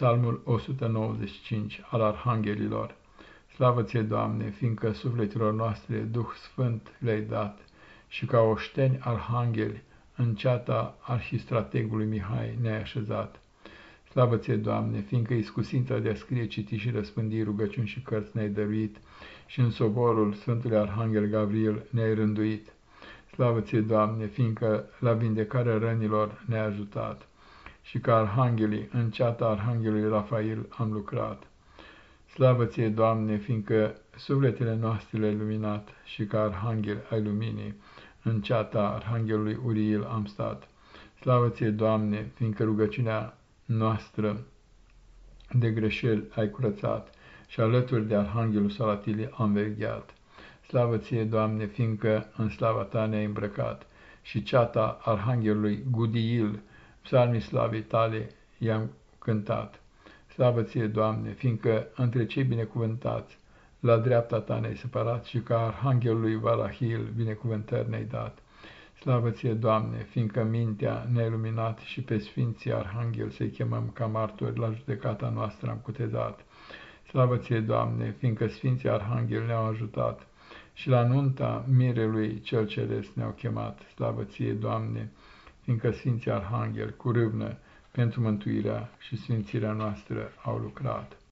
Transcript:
Psalmul 195 al Arhanghelilor. Slavă ție, Doamne, fiindcă sufletelor noastre Duh Sfânt le-ai dat și ca oșteni arhangheli în ceata arhistrategului Mihai ne-ai așezat. Slavă ție, Doamne, fiindcă iscusința de a scrie, citi și răspândi rugăciuni și cărți ne-ai dăruit și în soborul Sfântului Arhanghel Gabriel ne-ai rânduit. Slavă ție, Doamne, fiindcă la vindecarea rănilor ne-ai ajutat și ca arhanghelii în ceata arhanghelului Rafael am lucrat. Slavă ție, Doamne, fiindcă sufletele noastre le-ai luminat și ca arhanghel ai luminii, în ceata arhanghelului Uriel am stat. Slavă ție, Doamne, fiindcă rugăciunea noastră de greșeli ai curățat și alături de arhanghelul Salatile am vegheat. Slavă ție, Doamne, fiindcă în slava ta ne-ai îmbrăcat și ceata arhanghelului Gudiil psalmii slavei tale i-am cântat. Slavă ție, Doamne, fiindcă între cei binecuvântați la dreapta ta ne-ai separat și ca arhanghelului Valahil binecuvântări ne-ai dat. Slavă ție, Doamne, fiindcă mintea ne-ai luminat și pe Sfinții Arhanghel să-i chemăm ca martori la judecata noastră am cutezat. Slavă ție, Doamne, fiindcă Sfinții Arhanghel ne-au ajutat și la nunta mirelui cel ceresc ne-au chemat. Slavă ție, Doamne, fiindcă Sfinții Arhanghel cu râvnă pentru mântuirea și sfințirea noastră au lucrat.